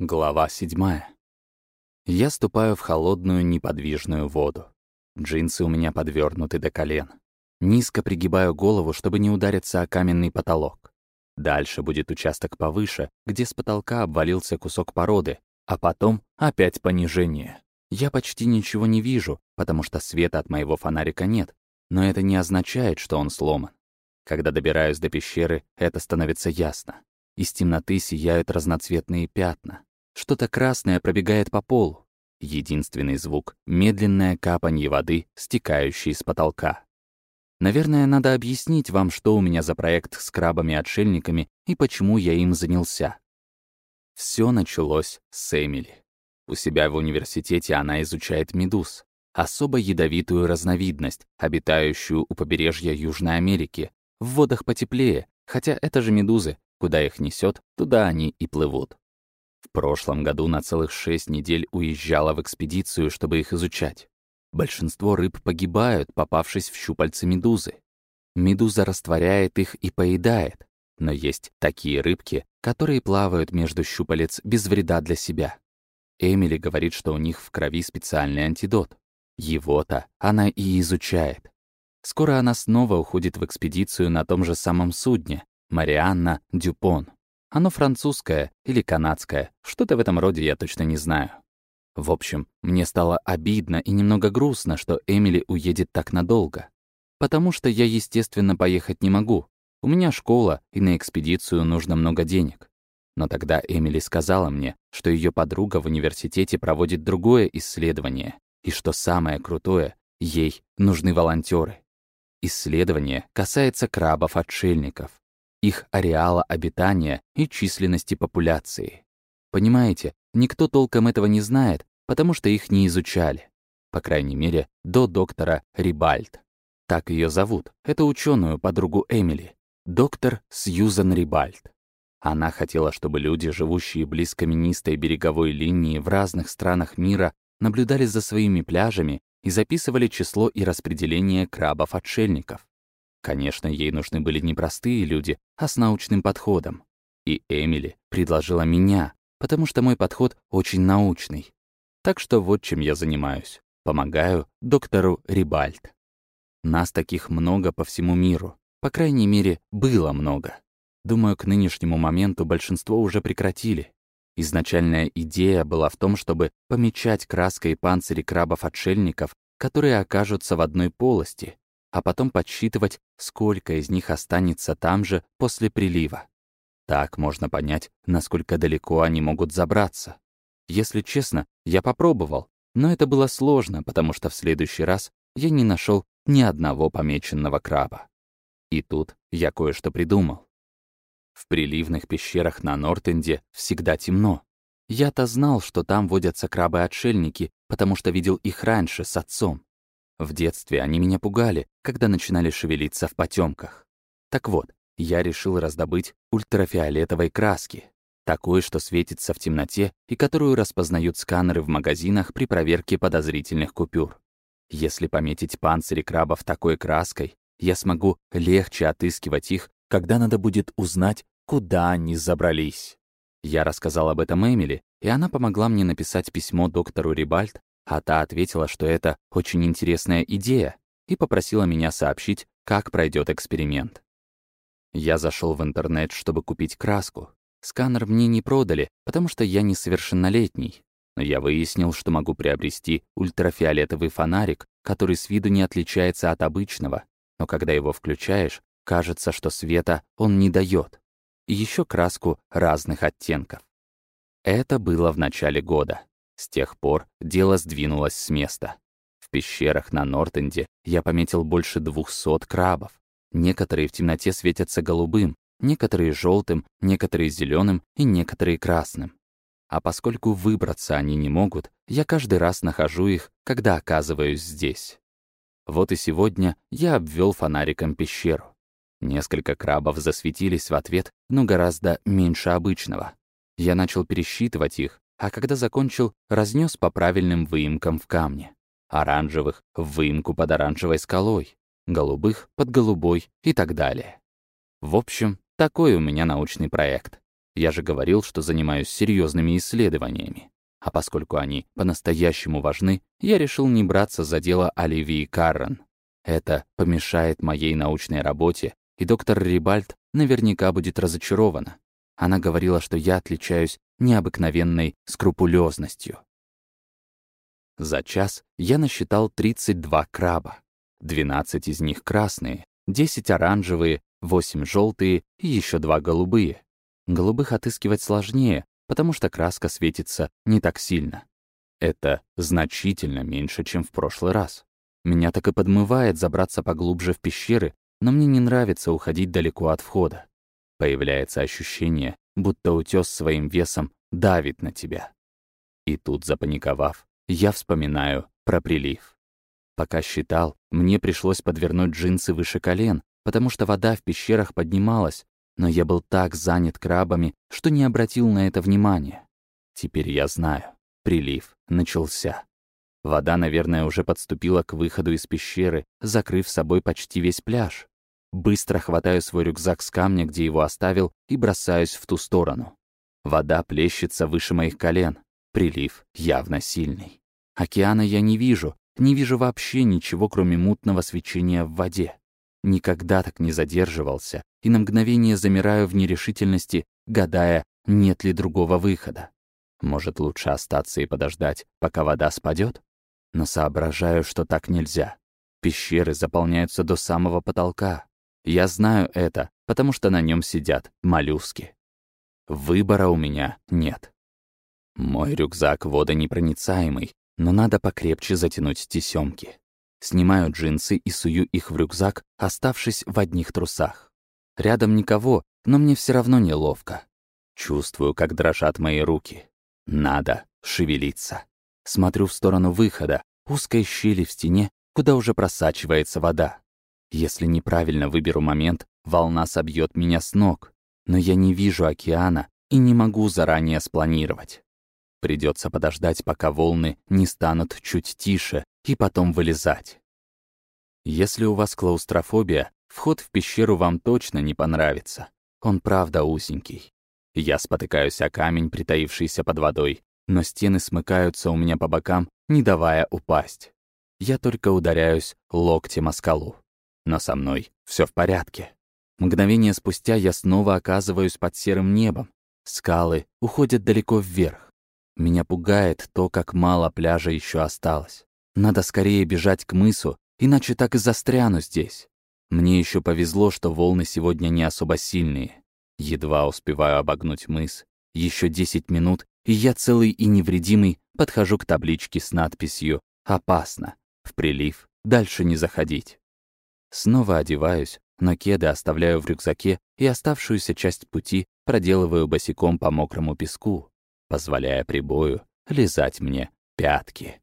Глава седьмая. Я ступаю в холодную неподвижную воду. Джинсы у меня подвернуты до колен. Низко пригибаю голову, чтобы не удариться о каменный потолок. Дальше будет участок повыше, где с потолка обвалился кусок породы, а потом опять понижение. Я почти ничего не вижу, потому что света от моего фонарика нет, но это не означает, что он сломан. Когда добираюсь до пещеры, это становится ясно. Из темноты сияют разноцветные пятна. Что-то красное пробегает по полу. Единственный звук — медленное капанье воды, стекающей с потолка. Наверное, надо объяснить вам, что у меня за проект с крабами-отшельниками и почему я им занялся. Все началось с Эмили. У себя в университете она изучает медуз, особо ядовитую разновидность, обитающую у побережья Южной Америки, в водах потеплее, хотя это же медузы, куда их несет, туда они и плывут. В прошлом году на целых шесть недель уезжала в экспедицию, чтобы их изучать. Большинство рыб погибают, попавшись в щупальцы медузы. Медуза растворяет их и поедает, но есть такие рыбки, которые плавают между щупалец без вреда для себя. Эмили говорит, что у них в крови специальный антидот. Его-то она и изучает. Скоро она снова уходит в экспедицию на том же самом судне, Марианна Дюпон. Оно французское или канадское, что-то в этом роде я точно не знаю. В общем, мне стало обидно и немного грустно, что Эмили уедет так надолго. Потому что я, естественно, поехать не могу. У меня школа, и на экспедицию нужно много денег. Но тогда Эмили сказала мне, что ее подруга в университете проводит другое исследование, и что самое крутое, ей нужны волонтеры. Исследование касается крабов-отшельников их ареала обитания и численности популяции. Понимаете, никто толком этого не знает, потому что их не изучали. По крайней мере, до доктора Рибальд. Так ее зовут. Это ученую подругу Эмили. Доктор Сьюзан Рибальд. Она хотела, чтобы люди, живущие близ каменистой береговой линии в разных странах мира, наблюдали за своими пляжами и записывали число и распределение крабов-отшельников. Конечно, ей нужны были не простые люди, а с научным подходом. И Эмили предложила меня, потому что мой подход очень научный. Так что вот чем я занимаюсь. Помогаю доктору Рибальд. Нас таких много по всему миру. По крайней мере, было много. Думаю, к нынешнему моменту большинство уже прекратили. Изначальная идея была в том, чтобы помечать краской панцири крабов-отшельников, которые окажутся в одной полости, а потом подсчитывать, сколько из них останется там же после прилива. Так можно понять, насколько далеко они могут забраться. Если честно, я попробовал, но это было сложно, потому что в следующий раз я не нашел ни одного помеченного краба. И тут я кое-что придумал. В приливных пещерах на Нортенде всегда темно. Я-то знал, что там водятся крабы-отшельники, потому что видел их раньше с отцом. В детстве они меня пугали, когда начинали шевелиться в потемках. Так вот, я решил раздобыть ультрафиолетовой краски, такой, что светится в темноте и которую распознают сканеры в магазинах при проверке подозрительных купюр. Если пометить панцири крабов такой краской, я смогу легче отыскивать их, когда надо будет узнать, куда они забрались. Я рассказал об этом Эмили, и она помогла мне написать письмо доктору Рибальд а та ответила, что это очень интересная идея, и попросила меня сообщить, как пройдет эксперимент. Я зашел в интернет, чтобы купить краску. Сканер мне не продали, потому что я несовершеннолетний. Но я выяснил, что могу приобрести ультрафиолетовый фонарик, который с виду не отличается от обычного, но когда его включаешь, кажется, что света он не дает. И еще краску разных оттенков. Это было в начале года. С тех пор дело сдвинулось с места. В пещерах на Нортенде я пометил больше двухсот крабов. Некоторые в темноте светятся голубым, некоторые желтым, некоторые зеленым и некоторые красным. А поскольку выбраться они не могут, я каждый раз нахожу их, когда оказываюсь здесь. Вот и сегодня я обвел фонариком пещеру. Несколько крабов засветились в ответ, но гораздо меньше обычного. Я начал пересчитывать их, а когда закончил, разнес по правильным выемкам в камне. Оранжевых — в выемку под оранжевой скалой, голубых — под голубой и так далее. В общем, такой у меня научный проект. Я же говорил, что занимаюсь серьезными исследованиями. А поскольку они по-настоящему важны, я решил не браться за дело Оливии Каррен. Это помешает моей научной работе, и доктор Рибальд наверняка будет разочарована. Она говорила, что я отличаюсь необыкновенной скрупулезностью. За час я насчитал 32 краба. 12 из них красные, 10 оранжевые, 8 желтые и еще два голубые. Голубых отыскивать сложнее, потому что краска светится не так сильно. Это значительно меньше, чем в прошлый раз. Меня так и подмывает забраться поглубже в пещеры, но мне не нравится уходить далеко от входа. Появляется ощущение, будто утес своим весом давит на тебя. И тут, запаниковав, я вспоминаю про прилив. Пока считал, мне пришлось подвернуть джинсы выше колен, потому что вода в пещерах поднималась, но я был так занят крабами, что не обратил на это внимания. Теперь я знаю, прилив начался. Вода, наверное, уже подступила к выходу из пещеры, закрыв собой почти весь пляж. Быстро хватаю свой рюкзак с камня, где его оставил, и бросаюсь в ту сторону. Вода плещется выше моих колен. Прилив явно сильный. Океана я не вижу, не вижу вообще ничего, кроме мутного свечения в воде. Никогда так не задерживался, и на мгновение замираю в нерешительности, гадая, нет ли другого выхода. Может, лучше остаться и подождать, пока вода спадет? Но соображаю, что так нельзя. Пещеры заполняются до самого потолка. Я знаю это, потому что на нем сидят моллюски. Выбора у меня нет. Мой рюкзак водонепроницаемый, но надо покрепче затянуть тесемки. Снимаю джинсы и сую их в рюкзак, оставшись в одних трусах. Рядом никого, но мне все равно неловко. Чувствую, как дрожат мои руки. Надо шевелиться. Смотрю в сторону выхода, узкой щели в стене, куда уже просачивается вода. Если неправильно выберу момент, волна собьет меня с ног. Но я не вижу океана и не могу заранее спланировать. Придется подождать, пока волны не станут чуть тише, и потом вылезать. Если у вас клаустрофобия, вход в пещеру вам точно не понравится. Он правда узенький. Я спотыкаюсь о камень, притаившийся под водой, но стены смыкаются у меня по бокам, не давая упасть. Я только ударяюсь локтем о скалу. Но со мной все в порядке. Мгновение спустя я снова оказываюсь под серым небом. Скалы уходят далеко вверх. Меня пугает то, как мало пляжа еще осталось. Надо скорее бежать к мысу, иначе так и застряну здесь. Мне еще повезло, что волны сегодня не особо сильные. Едва успеваю обогнуть мыс. Еще 10 минут, и я целый и невредимый подхожу к табличке с надписью «Опасно». В прилив дальше не заходить. Снова одеваюсь, но кеды оставляю в рюкзаке и оставшуюся часть пути проделываю босиком по мокрому песку, позволяя прибою лизать мне пятки.